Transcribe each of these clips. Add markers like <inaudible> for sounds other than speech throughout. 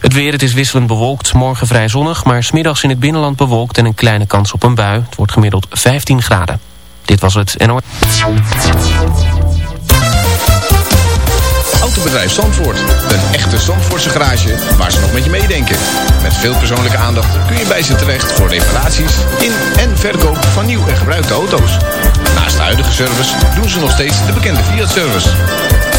Het weer, het is wisselend bewolkt, morgen vrij zonnig... maar smiddags in het binnenland bewolkt en een kleine kans op een bui. Het wordt gemiddeld 15 graden. Dit was het NOS. Autobedrijf Zandvoort. Een echte Zandvoortse garage waar ze nog met je meedenken. Met veel persoonlijke aandacht kun je bij ze terecht... voor reparaties in en verkoop van nieuw en gebruikte auto's. Naast de huidige service doen ze nog steeds de bekende Fiat-service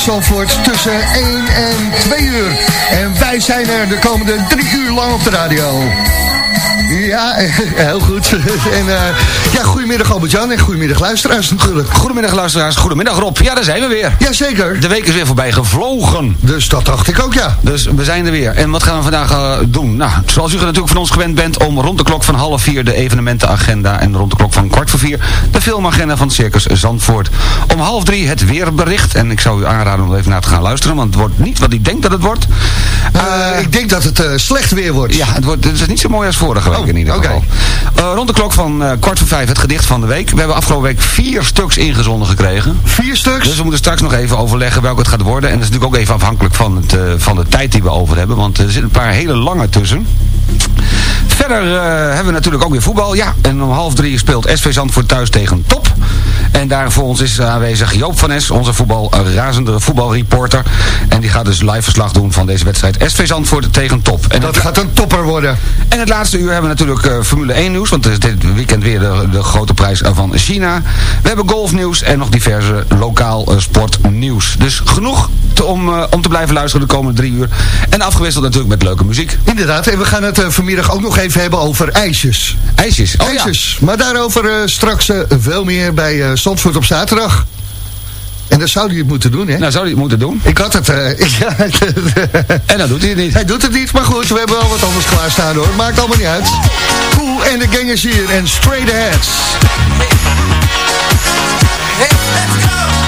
Zandvoort tussen 1 en 2 uur. En wij zijn er de komende 3 uur lang op de radio. Ja, <laughs> heel goed. Goedemiddag luisteraars, goedemiddag Rob. Ja, daar zijn we weer. Jazeker. De week is weer voorbij gevlogen. Dus dat dacht ik ook, ja. Dus we zijn er weer. En wat gaan we vandaag uh, doen? Nou, zoals u natuurlijk van ons gewend bent om rond de klok van half vier de evenementenagenda en rond de klok van kwart voor vier de filmagenda van Circus Zandvoort. Om half drie het weerbericht. En ik zou u aanraden om even naar te gaan luisteren, want het wordt niet wat ik denk dat het wordt. Uh, ik denk dat het slecht weer wordt. Ja, het, wordt, het is niet zo mooi als vorige week. Oh, in ieder geval. Okay. Rond de klok van uh, kwart voor vijf het gedicht van de week. We hebben afgelopen week vier stuks ingezonden gekregen. Vier stuks? Dus we moeten straks nog even overleggen welke het gaat worden. En dat is natuurlijk ook even afhankelijk van, het, uh, van de tijd die we over hebben. Want er zitten een paar hele lange tussen. Verder uh, hebben we natuurlijk ook weer voetbal. Ja, en om half drie speelt SV Zandvoort thuis tegen Top. En daar voor ons is aanwezig Joop van Es, onze voetbal, razende voetbalreporter. En die gaat dus live verslag doen van deze wedstrijd SV Zandvoort tegen Top. En dat gaat een topper worden. En het laatste uur hebben we natuurlijk uh, Formule 1 nieuws. Want het is dit weekend weer de, de grote prijs van China. We hebben golfnieuws en nog diverse lokaal uh, sportnieuws. Dus genoeg te, om, uh, om te blijven luisteren de komende drie uur. En afgewisseld natuurlijk met leuke muziek. Inderdaad, en we gaan het vanmiddag ook nog even hebben over ijsjes. IJsjes? Oh, ijsjes. Ja. Maar daarover straks veel meer bij Zandvoort op zaterdag. En dan zou hij het moeten doen, hè? Nou, zou hij het moeten doen. Ik had het... <laughs> Uh, ja, en dan doet hij het niet. Hij doet het niet, maar goed, we hebben wel wat anders klaarstaan, hoor. Maakt allemaal niet uit. Cool en de gang is hier en straight ahead. Hey, let's go!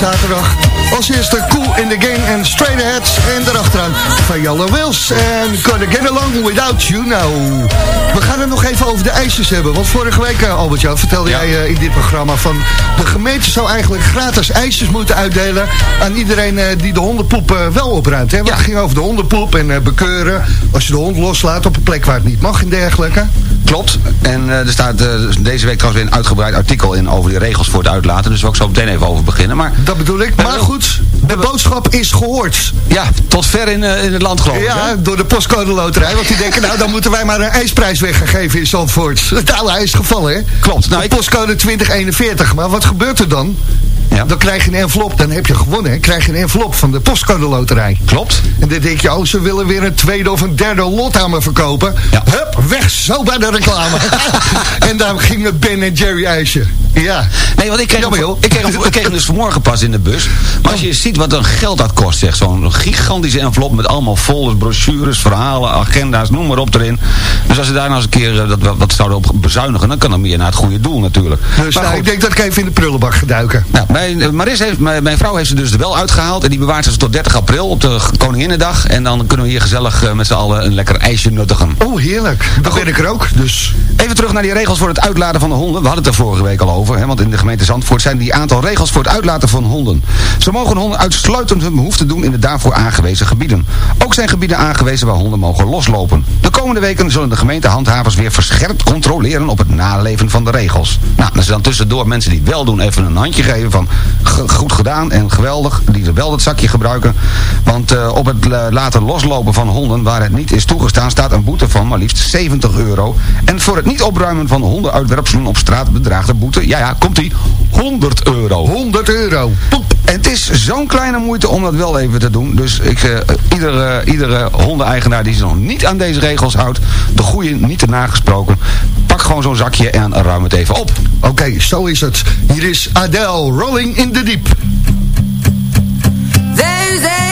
Zaterdag. Als eerste Cool in the Gang en Straight Ahead. En daarachteraan van Yellow Wills en Gonna Get Along Without You Now. We gaan het nog even over de ijsjes hebben. Want vorige week, Albert-Jan, vertelde jij in dit programma van... de gemeente zou eigenlijk gratis ijsjes moeten uitdelen... aan iedereen die de hondenpoep wel opruimt. Hè? Want het ging over de hondenpoep en bekeuren. Als je de hond loslaat op een plek waar het niet mag en dergelijke. Klopt. En uh, er staat uh, deze week trouwens weer een uitgebreid artikel in over die regels voor het uitlaten. Dus wil ik zo meteen even over beginnen. Maar, dat bedoel ik. Maar goed, de boodschap is gehoord. Ja, tot ver in, uh, in het land geloof ik. Ja, door de postcode loterij. Want die denken, nou dan moeten wij maar een ijsprijs weg gaan geven in Zandvoort. <laughs> Het oude gevallen, hè? Klopt. Nou, ik... Postcode 2041. Maar wat gebeurt er dan? Ja. Dan krijg je een envelop, dan heb je gewonnen. Hè? krijg je een envelop van de postcode loterij. Klopt. En dan denk je, oh, ze willen weer een tweede of een derde lot aan me verkopen. Ja. Hup, weg, zo bij de reclame. <laughs> en daar ging het Ben en Jerry ijsje. Ja. Nee, want ik kreeg, Jammer, hem, ik, kreeg hem, ik kreeg hem dus vanmorgen pas in de bus. Maar als je ziet wat een geld dat kost, zeg. Zo'n gigantische envelop met allemaal folders, brochures, verhalen, agenda's, noem maar op erin. Dus als ze daar nou eens een keer eh, dat, dat zouden op bezuinigen, dan kan dat meer naar het goede doel natuurlijk. Dus maar nou, ik denk dat ik even in de prullenbak ga duiken. Nou, mijn, eh, Maris heeft, mijn, mijn, vrouw heeft ze dus er wel uitgehaald. En die bewaart ze tot 30 april op de Koninginnedag. En dan kunnen we hier gezellig met z'n allen een lekker ijsje nuttigen. Oh, heerlijk. Dan ben ik er ook. Dus. Even terug naar die regels voor het uitladen van de honden. We hadden het er vorige week al over. Hè, want in de gemeente Zandvoort zijn die aantal regels voor het uitlaten van honden. Ze mogen honden uitsluitend hun behoefte doen in de daarvoor aangewezen gebieden. Ook zijn gebieden aangewezen waar honden mogen loslopen. De komende weken zullen de gemeentehandhavers weer verscherpt controleren op het naleven van de regels. Nou, als ze dan tussendoor mensen die wel doen even een handje geven van goed gedaan en geweldig. Die ze wel het zakje gebruiken. Want uh, op het laten loslopen van honden waar het niet is toegestaan staat een boete van maar liefst 70 euro. En voor het niet opruimen van hondenuitwerpselen op straat bedraagt de boete, ja ja, komt ie, 100 euro. 100 euro. Poep. En het is zo'n kleine moeite om dat wel even te doen. Dus ik, uh, iedere, iedere hondeneigenaar die zich nog niet aan deze regels houdt, de goede niet te nagesproken, pak gewoon zo'n zakje en ruim het even op. Oké, okay, zo is het. Hier is Adele, Rolling in the Deep. There's a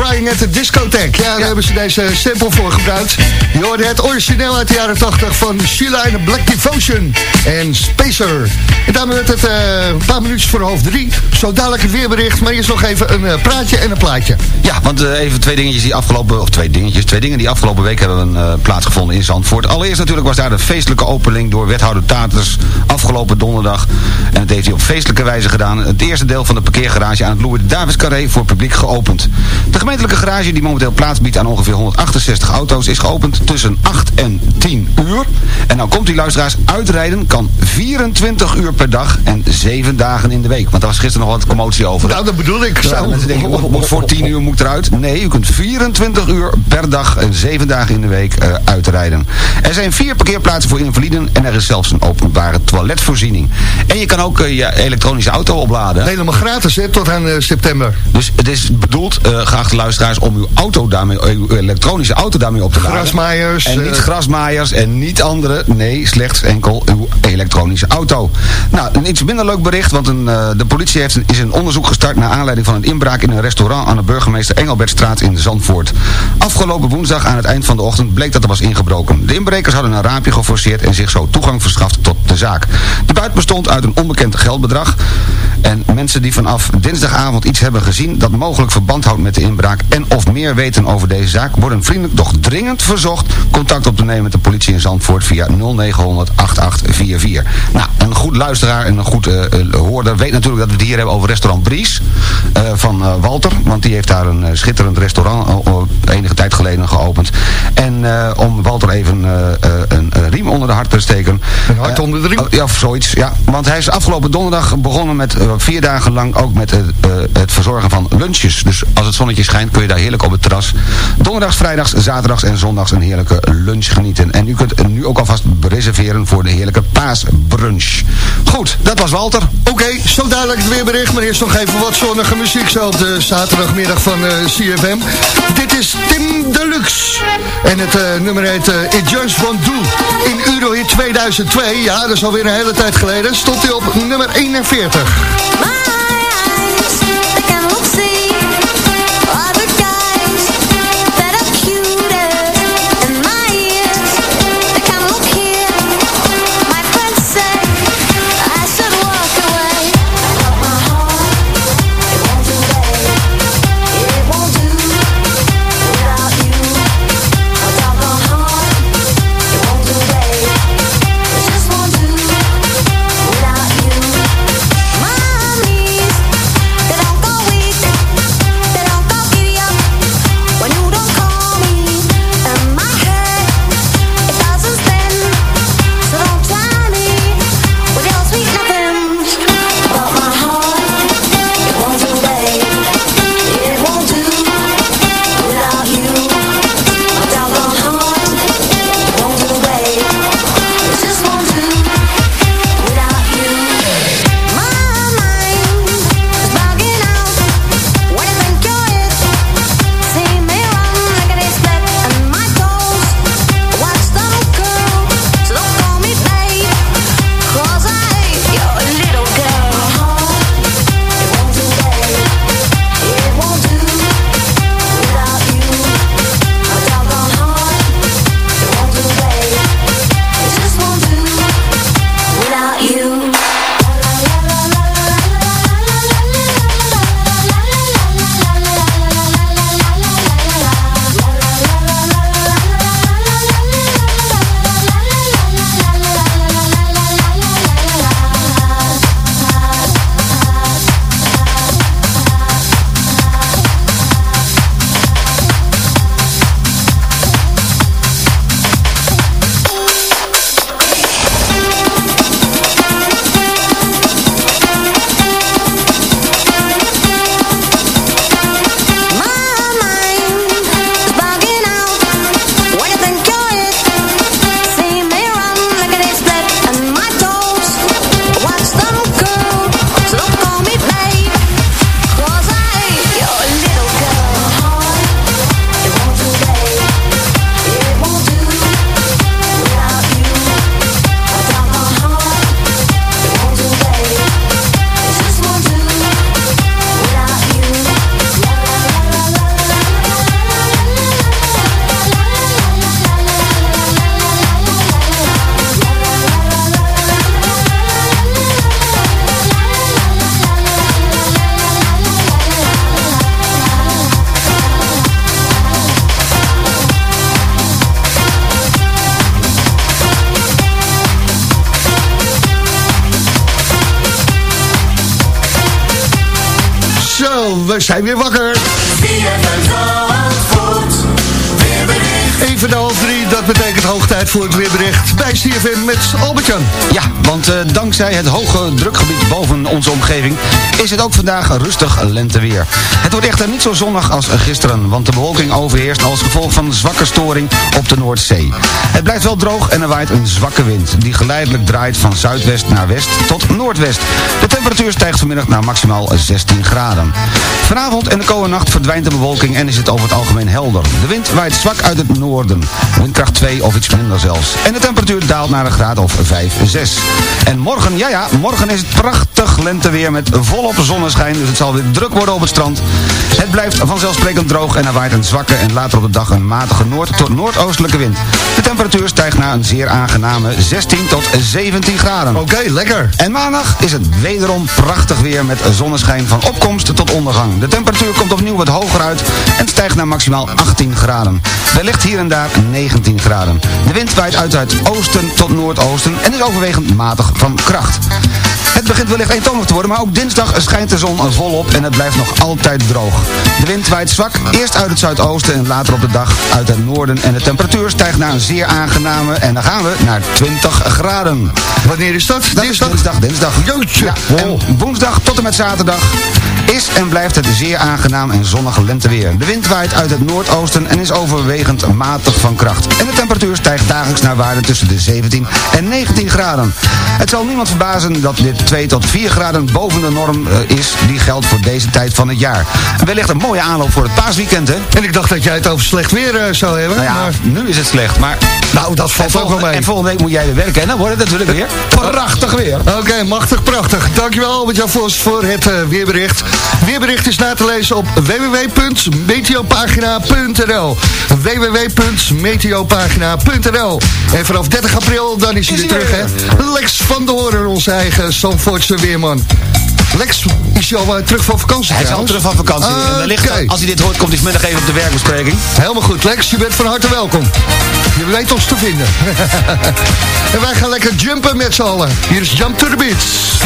Crying at the Discotheque. Ja, daar hebben ze deze sample voor gebruikt. Je hoorde het origineel uit de jaren 80 van Sheila en Black Devotion en Spacer. En daarmee werd het uh, een paar minuutjes voor half drie. Zo dadelijk het weerbericht, maar eerst nog even een uh, praatje en een plaatje. Ja, want even twee dingetjes die afgelopen, of twee dingetjes, twee dingen die afgelopen week hebben plaatsgevonden in Zandvoort. Allereerst natuurlijk was daar de feestelijke opening door wethouder Taters afgelopen donderdag. En het heeft hij op feestelijke wijze gedaan. Het eerste deel van de parkeergarage aan het Louis Davis Carré voor publiek geopend. De gemeentelijke garage die momenteel plaats biedt aan ongeveer 168 auto's is geopend tussen 8 en 10 uur. En dan komt die luisteraars uitrijden kan 24 uur per dag en 7 dagen in de week. Want daar was gisteren nog wat commotie over. Nou, dat bedoel ik. Ja, mensen denken, voor 10 uur moet eruit. Nee, u kunt 24 uur per dag en 7 dagen in de week uh, uitrijden. Er zijn vier parkeerplaatsen voor invaliden en er is zelfs een openbare toiletvoorziening. En je kan ook uh, je elektronische auto opladen. Helemaal gratis, hè, tot aan uh, september. Dus het is bedoeld, uh, geachte luisteraars, om uw auto daarmee, uw elektronische auto daarmee op te laden. Grasmaaiers. En niet grasmaaiers en niet andere. Nee, slechts enkel uw elektronische auto. Nou, een iets minder leuk bericht, want een, de politie heeft een, is een onderzoek gestart naar aanleiding van een inbraak in een restaurant aan de burgemeester Engelbertstraat in Zandvoort. Afgelopen woensdag aan het eind van de ochtend bleek dat er was ingebroken. De inbrekers hadden een raampje geforceerd en zich zo toegang verschaft tot de zaak. De buit bestond uit een onbekend geldbedrag. En mensen die vanaf dinsdagavond iets hebben gezien dat mogelijk verband houdt met de inbraak en of meer weten over deze zaak, worden vriendelijk doch dringend verzocht contact op te nemen met de politie in Zandvoort via 0900 8844. Nou, een goed luisteraar en een goed uh, hoorder weet natuurlijk dat we het hier hebben over restaurant Bries uh, van uh, Walter, want die heeft daar een schitterend restaurant enige tijd geleden geopend. En om Walter even een riem onder de hart te steken. Een hart onder de riem? ja, of zoiets, ja. Want hij is afgelopen donderdag begonnen met vier dagen lang ook met het, het verzorgen van lunches. Dus als het zonnetje schijnt kun je daar heerlijk op het terras donderdags, vrijdags, zaterdags en zondags een heerlijke lunch genieten. En u kunt nu ook alvast reserveren voor de heerlijke paasbrunch. Goed, dat was Walter. Oké, okay, zo dadelijk het weerbericht. Maar eerst nog even wat zonnige muziek zo op de zaterdagmiddag van uh, CFM. Dit is Tim Deluxe. En het uh, nummer heet uh, It Just Won't Do. In Eurohit 2002, ja, dat is alweer een hele tijd geleden, stond hij op nummer 41. We zijn weer wakker. Voor het weerbericht bij CFM met Albert-Jan. Ja, want uh, dankzij het hoge drukgebied boven onze omgeving is het ook vandaag rustig lenteweer. Het wordt echter niet zo zonnig als gisteren, want de bewolking overheerst als gevolg van zwakke storing op de Noordzee. Het blijft wel droog en er waait een zwakke wind, die geleidelijk draait van zuidwest naar west tot noordwest. De temperatuur stijgt vanmiddag naar maximaal 16 graden. Vanavond en de komende nacht verdwijnt de bewolking en is het over het algemeen helder. De wind waait zwak uit het noorden, windkracht 2 of iets minder zelfs. En de temperatuur daalt naar een graad of 5, 6. En morgen, ja ja, morgen is het prachtig lenteweer met volop zonneschijn, dus het zal weer druk worden op het strand. Het blijft vanzelfsprekend droog en er waait een zwakke en later op de dag een matige noord- tot noordoostelijke wind. De temperatuur stijgt naar een zeer aangename 16 tot 17 graden. Oké, lekker. En maandag is het wederom prachtig weer met zonneschijn van opkomst tot ondergang. De temperatuur komt opnieuw wat hoger uit en stijgt naar maximaal 18 graden. Wellicht hier en daar 19 graden. De wind waait uit het oosten tot noordoosten en is overwegend matig van kracht. Het begint wellicht eentonig te worden, maar ook dinsdag schijnt de zon volop en het blijft nog altijd droog. De wind waait zwak, eerst uit het zuidoosten en later op de dag uit het noorden. En de temperatuur stijgt naar een zeer aangename en dan gaan we naar 20 graden. Wanneer is dat? Dat dinsdag? is dinsdag, dinsdag. Jeetje. Ja, en woensdag tot en met zaterdag is en blijft het zeer aangenaam en zonnig lenteweer. De wind waait uit het noordoosten en is overwegend matig van kracht. En de temperatuur stijgt dagelijks naar waarde tussen de 17 en 19 graden. Het zal niemand verbazen dat dit 2 tot 4 graden boven de norm uh, is die geldt voor deze tijd van het jaar. Wellicht een mooie aanloop voor het paasweekend, hè? En ik dacht dat jij het over slecht weer uh, zou hebben. Nou ja, maar... nu is het slecht, maar... Nou, dat valt ook wel mee. En volgende week moet jij weer werken en dan wordt het natuurlijk weer prachtig weer. Oké, okay, machtig prachtig. Dankjewel Albert-Jan Vos voor het uh, weerbericht. Weerbericht is na te lezen op www.meteopagina.nl www.meteopagina.nl En vanaf 30 april, dan is hij weer terug, hè? Lex van de Hoorn, onze eigen Zandvoortse weerman. Lex is al uh, terug van vakantie. Hij is al terug van vakantie. Uh, wellicht, okay. als hij dit hoort, komt hij vanmiddag even op de werkbespreking. Helemaal goed, Lex. Je bent van harte welkom. Je weet ons te vinden. <laughs> en wij gaan lekker jumpen met z'n allen. Hier is Jump to the Beats.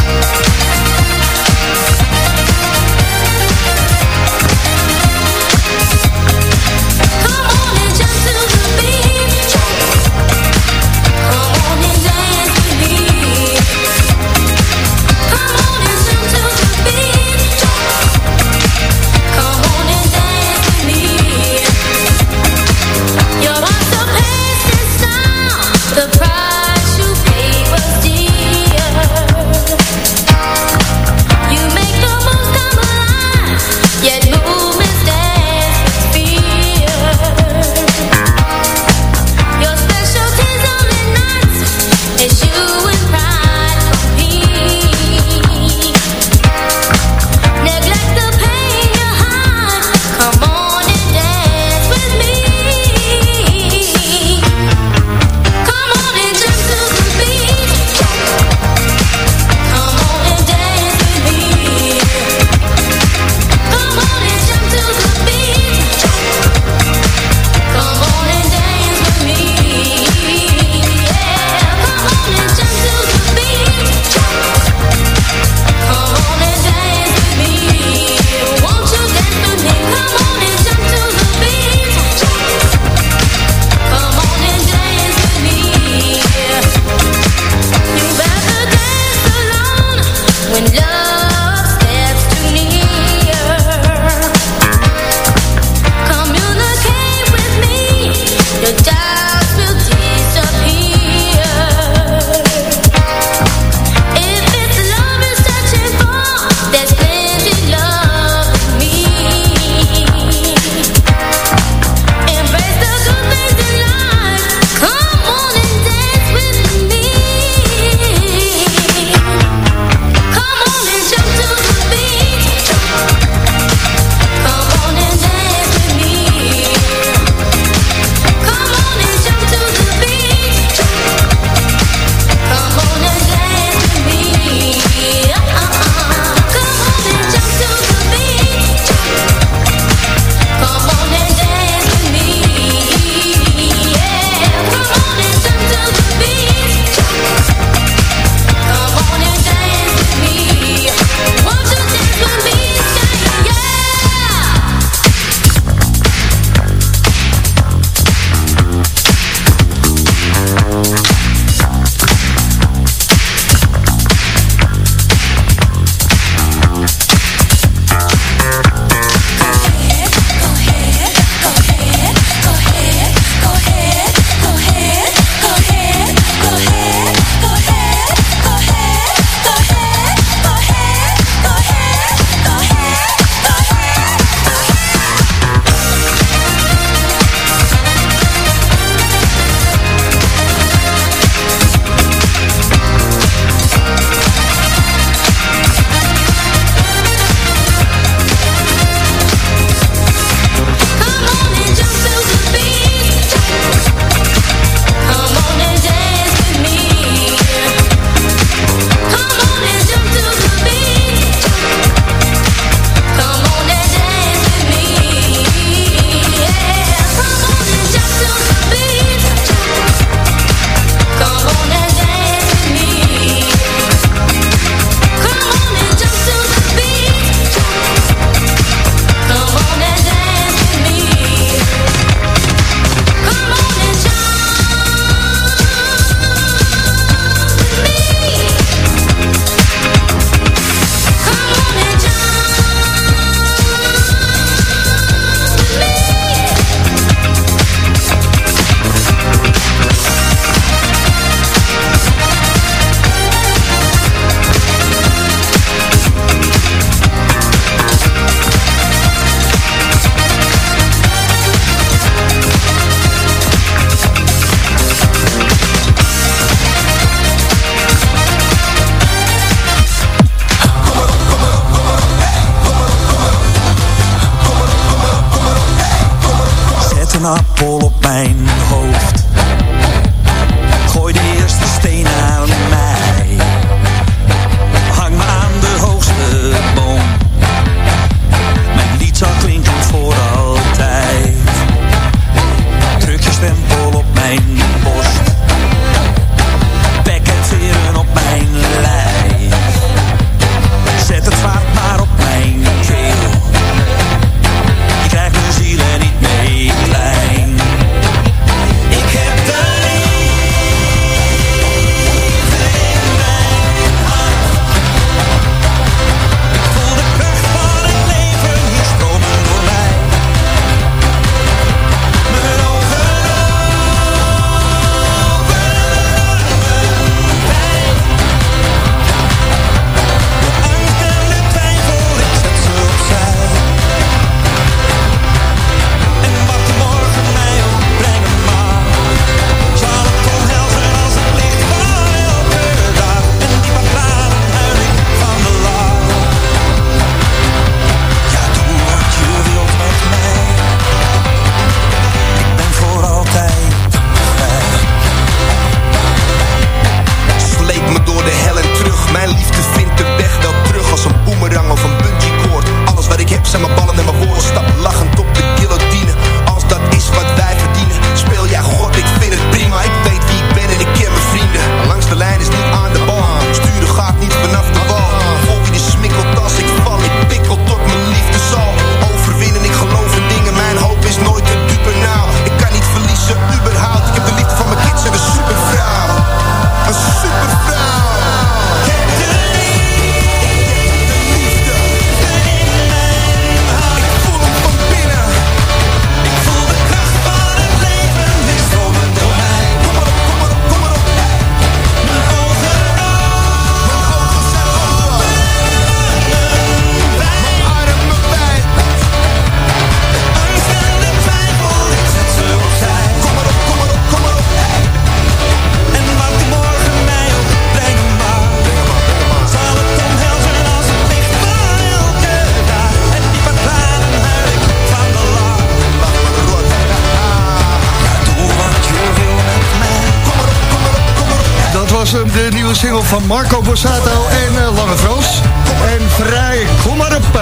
Single van Marco Borsato en eh, Lange Frans. En vrij, kom maar op.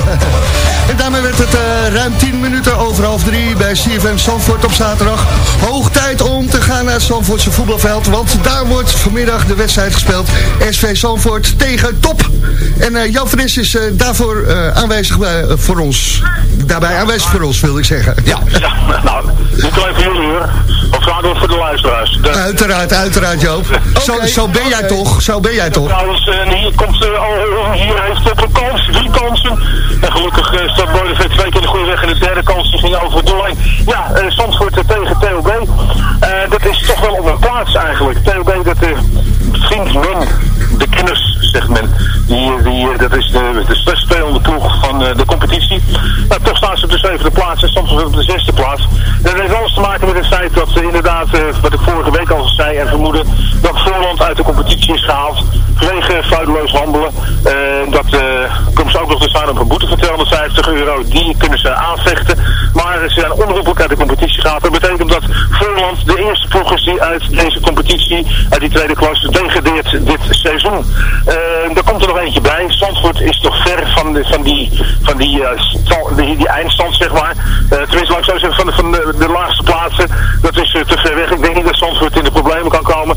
<laughs> en daarmee werd het eh, ruim 10 minuten over half drie bij CFM Zandvoort op zaterdag. Hoog tijd om te gaan naar het Zandvoortse voetbalveld. Want daar wordt vanmiddag de wedstrijd gespeeld. SV Zandvoort tegen Top. En eh, Jan Fris is eh, daarvoor eh, aanwezig bij, voor ons. Daarbij aanwezig voor ons, wil ik zeggen. Ja, Ja, nou, niet alleen voor jullie hoor. Of vragen we voor de luisteraars. Uiteraard, uiteraard Joop. Zo, zo ben jij toch, zo ben jij toch. Trouwens, hier komt hier heeft op een kans, drie kansen. En gelukkig eh, staat Boydenvet twee keer de goede weg. En de derde kans die ging over de lijn. Ja, uh, Zandvoort tegen TOB. Dat is toch wel op een plaats eigenlijk. TOB, dat uh, vriend men, de kenners, zegt men. Die, eh, die, eh, dat is de, de slechtst spelende ploeg van eh, de competitie. Nou, toch staan ze op de zevende plaats en Zandvoort op de zesde plaats. Dat heeft alles te maken met het feit dat ze inderdaad, eh, wat ik vorige week al zei en vermoedde, dat Voorland uit de competitie is gehaald. Vanwege fraudeloos handelen. Eh, dat eh, komt ze ook nog te staan op een boete van 250 euro. Die kunnen ze aanvechten. Maar ze zijn onroepelijk uit de competitie gehaald. Dat betekent dat Voorland de eerste ploeg is die uit deze competitie, uit die tweede klasse, degradeert dit seizoen. Eh, daar komt er nog eentje bij. Zandvoort is toch ver van, de, van, die, van die, eh, die, eindstand, zeg maar. Eh, tenminste, laat ik zo zeggen, van, de, van de, de laagste plaatsen. Dat is eh, te ver weg. Ik denk niet dat Zandvoort in de problemen kan komen.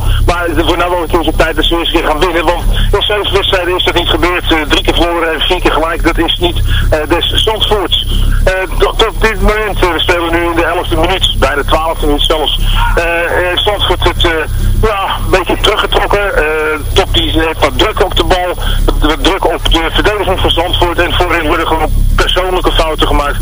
Keer op tijd dat ze eens gaan winnen. Want in zeven wedstrijden is dat niet gebeurd. Eh, drie keer verloren en vier keer gelijk. Dat is niet eh des Zandvoorts. Eh, tot, dit moment, we spelen nu in de elfde minuut. Bij de twaalfde minuut zelfs. Zandvoort het, ja, een beetje teruggetrokken. Top die heeft wat druk op de bal. Wat druk op de verdediging van Zandvoort. En voorin worden gewoon persoonlijke fouten gemaakt.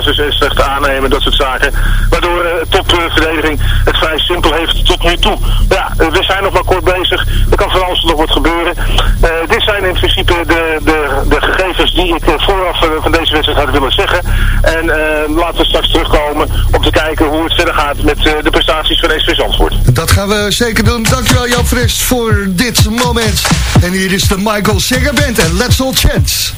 Basis en slechte aannemen, dat soort zaken. Waardoor eh topverdediging het vrij simpel heeft tot nu toe. Ja, eh, we zijn nog maar kort bezig. Er kan van alles nog wat gebeuren. Eh, dit zijn in principe de, de, de gegevens die ik vooraf van deze wedstrijd had willen zeggen. En laten we straks terugkomen om te kijken hoe het verder gaat met de prestaties van SV Zandvoort. Dat gaan we zeker doen. Dankjewel Jan Fris voor dit moment. En hier is de Michael Singer Band en Let's All Chance.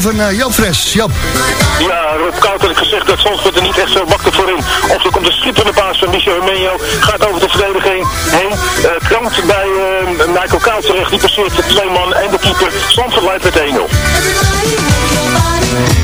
Over naar Jan Fres. Ja, Rob Kout had gezegd dat Zandvoort er niet echt zo makkelijk voor in. Of er komt een schitterende paas van Michel Hermenio. Gaat over de verdediging heen. Uh, krampt bij uh, Michael Kout terecht. Die passeert de twee man en de keeper. Zandvoort leidt met 1-0.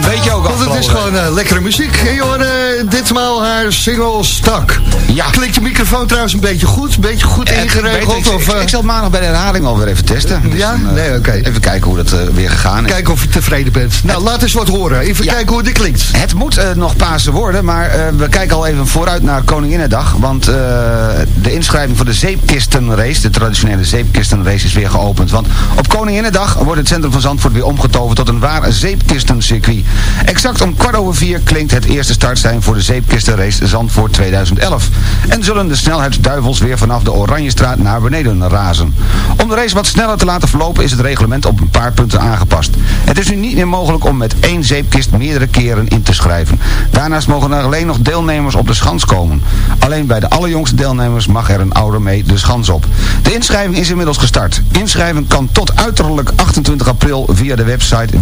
Klein beetje ook Want het is gewoon eh, lekkere muziek. En joh, eh, ditmaal haar single Stak. Ja. Klinkt je microfoon trouwens een beetje goed? Een beetje goed Eh, ingeregeld? ik, of, ik, ik zal het maandag bij de herhaling alweer even testen. Dus Ja? dan, eh, Nee, oké. Even kijken hoe dat weer gegaan is. Kijken of je tevreden bent. Nou, laat eens wat horen. Even Ja. kijken hoe dit klinkt. Het moet nog Pasen worden, maar we kijken al even vooruit naar Koninginnedag. Want de inschrijving voor de zeepkistenrace, de traditionele zeepkistenrace, is weer geopend. Want op Koninginnedag wordt het centrum van Zandvoort weer omgetoverd tot een waar zeepkistencircuit. Exact om kwart over vier klinkt het eerste startsein voor de zeepkistenrace Zandvoort 2011. En zullen de snelheidsduivels weer vanaf de Oranjestraat naar beneden razen. Om de race wat sneller te laten verlopen is het reglement op een paar punten aangepast. Het is nu niet meer mogelijk om met één zeepkist meerdere keren in te schrijven. Daarnaast mogen er alleen nog deelnemers op de schans komen. Alleen bij de allerjongste deelnemers mag er een ouder mee de schans op. De inschrijving is inmiddels gestart. Inschrijven kan tot uiterlijk 28 april via de website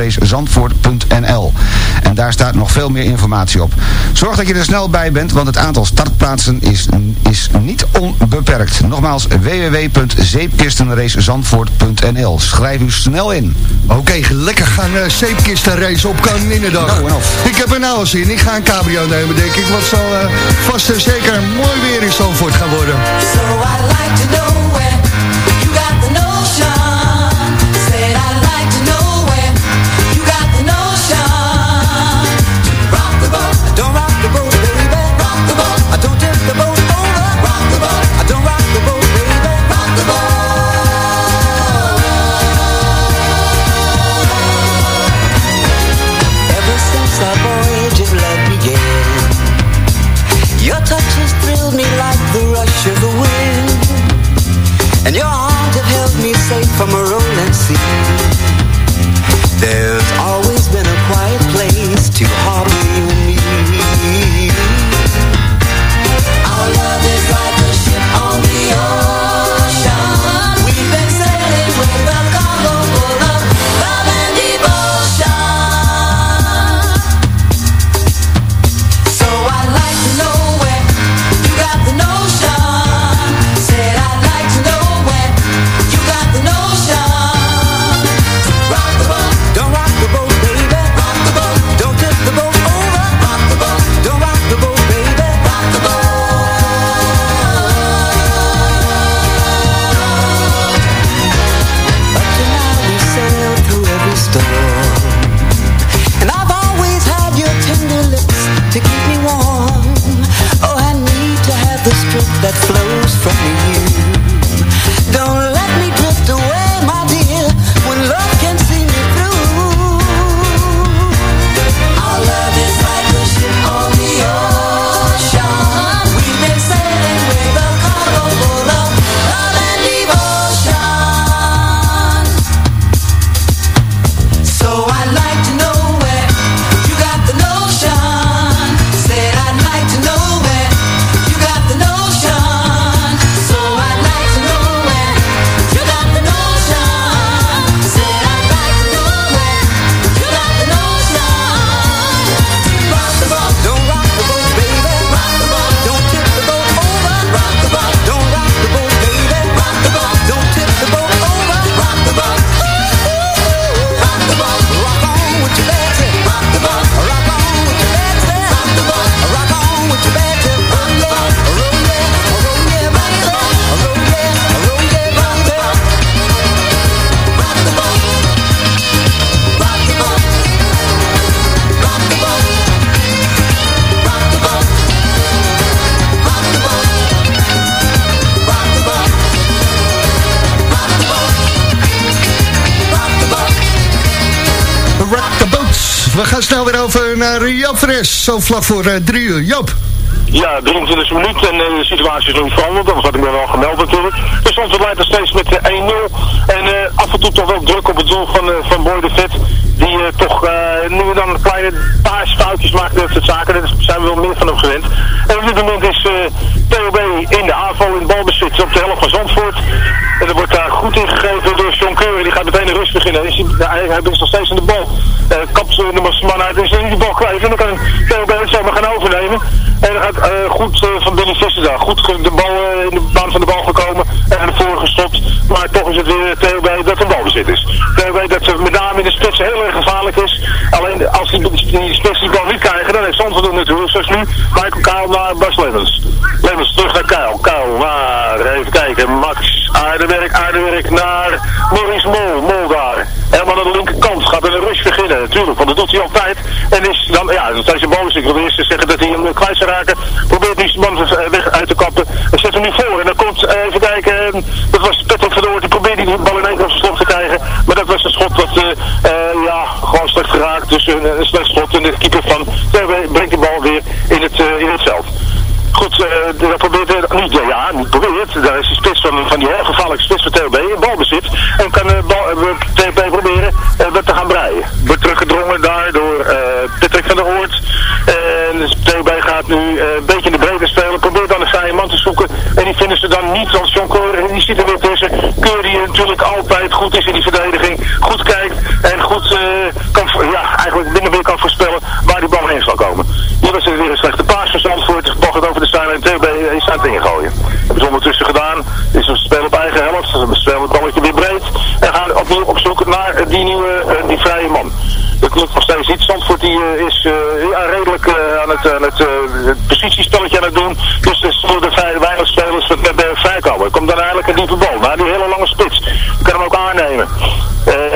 www.zeepkistenracezandvoort.nl En daar staat nog veel meer informatie op. Zorg dat je er snel bij bent, want het aantal startplaatsen is, is niet onbeperkt. Nogmaals, www.zeepkistenracezandvoort.nl Schrijf u snel in. Oké, lekker gaan uh, zeepkisten race op Koninginnedag. Nou. Ik heb er nou al zin. Ik ga een cabrio nemen, denk ik. Wat zal eh, vast en zeker mooi weer in Zandvoort gaan worden. So I'd like to know where you got the notion. Snel weer over naar Joop Fres. Zo vlak voor eh, drie uur. Joop. Ja, 23 minuut en eh, de situatie is nog niet veranderd. Anders had ik me wel gemeld natuurlijk. Dus ons leidt nog steeds met eh, 1-0. En eh, af en toe toch wel druk op het doel van, eh, van Boy de Vet. Die eh, toch eh, nu en dan kleine paasfoutjes maakt met het zaken. Daar zijn we wel meer van hem gewend. En op dit moment is eh TOB in de aanval in balbezit op de helft van Zandvoort. Wordt daar goed ingegeven door John Keur. Die gaat meteen in rust beginnen. Is hij, hij, hij is nog steeds aan de bal. Uh, kapt de man uit is niet de bal kwijt. En dan kan TOB het zomaar gaan overnemen. En dan gaat uh, goed uh, van Billy Visser daar. Goed de bal uh, in de baan van de bal gekomen. En naar voren gestopt. Maar toch is het weer TOB dat een balbezit is. TOB dat met name in de spits heel erg gevaarlijk is. Alleen als die, die spits die bal niet krijgen, dan heeft Zandvoort het natuurlijk. Zoals nu Michael Kuil naar Bas Lemmens. Lemmens terug naar Kuil. Kuil naar, even kijken, Max Aardewerk, Aardewerk naar Maurice Mol. Mol daar. Helemaal aan de linkerkant. Gaat er een rush beginnen natuurlijk, want dat doet hij altijd. En is dan, ja, dat is een bonus. Ik wil eerst zeggen dat hij hem kwijt zou raken. Probeert die man weg uit te kappen. En zet hem nu voor. En dan komt, uh, even kijken, dat was Patrick van der Hoort. Die probeert die bal in één keer op zijn slot te krijgen. Maar dat was een schot wat, uh, uh, ja, gewoon slecht geraakt. Dus een, een slecht schot. En de keeper van brengt die bal weer in het, in het veld. Goed, uh, dat probeert uh, niet, ja, niet probeert. Daar is de spits van, van die heel gevaarlijke spits van TLB in balbezit. En kan uh, bal, uh, TLB proberen dat te gaan breien. Wordt teruggedrongen daar door Patrick van der Hoort. En TLB gaat nu een beetje in de breedte spelen. Probeert dan een saaie man te zoeken. En die vinden ze dan niet, want John Keur, die zit er weer tussen. Keur die natuurlijk altijd goed is in die verdediging. Goed kijkt en goed kan, weer kan voorspellen waar die bal heen zal komen. Hier was er weer een slechte paas van Zandvoort. De gaat over de en TB aan het ingooien. Hebben ze ondertussen gedaan. Is een spel op eigen helft. Ze spelen het balletje weer breed. En gaan opnieuw op zoek naar die nieuwe, uh, die vrije man. Dat lukt nog steeds niet. Zandvoort die, uh, is ja, redelijk aan het, aan het, het positiespelletje aan het doen. Dus er zullen de weinig spelers van net vrijkomen. Er komt dan eigenlijk een diepe bal. Nou, die hele lange spits. Die kan hem ook aannemen.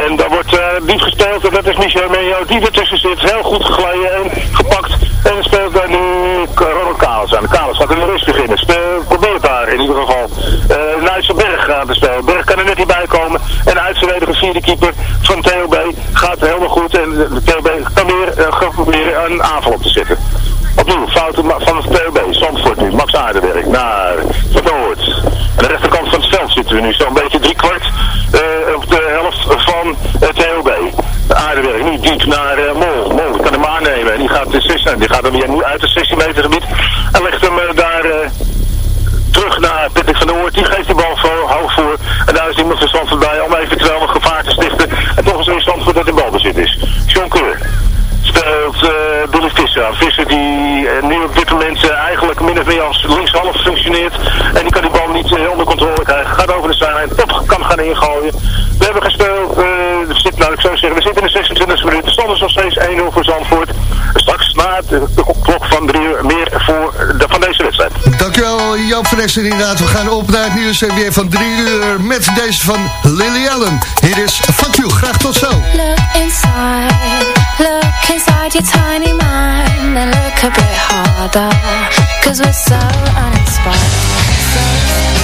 en dan wordt diep gespeeld. En dat is Michel Menjo die ertussen zit. Heel goed gegleden en gepakt. En speelt daar nu Ronald Kalis aan. Kalis gaat in de rust beginnen. Probeert daar in ieder geval uh, Nijtselberg aan te spelen. Berg kan er net niet bij komen. En uitgeledige vierde keeper van TLB gaat helemaal goed. En de kan weer uh, gaan proberen een aanval te zetten. Opnieuw, fouten van het TLB. Zandvoort nu. Max Aardewerk naar Van Noord. Aan de rechterkant van het veld zitten we nu. Zo'n beetje drie kwart uh, op de helft van het TLB. Aardewerk nu diep naar uh, Mol. Mol kan hem aannemen. En die gaat, de 16, die gaat hem weer nu uit het 16 meter gebied. En legt hem uh, daar uh, terug naar Patrick van der Hoort. Die geeft die bal voor, hoog voor. En daar is iemand van Zandvoort bij om eventueel een gevaar te stichten. En toch is er in Zandvoort dat in balbezit is. John Keur speelt uh, Billy Visser aan. Visser die uh, nu op dit moment uh, als linkshalf functioneert. En die kan die bal niet uh, onder controle krijgen. Gaat over de zijlijn, toch kan gaan ingooien. We hebben gespeeld, uh, zit, nou ik zou zeggen, we zitten in de 26 minuten. De stand is nog steeds 1-0 voor Zandvoort. Straks na de, de klok van 3 uur meer voor de, van deze wedstrijd. Dankjewel Joop van Essen inderdaad. We gaan op naar het nieuws en weer van 3 uur met deze van Lily Allen. Hier is Fuck You, graag tot zo. Look inside, look inside your tiny mind and look a bit harder Cause we're so uninspired. so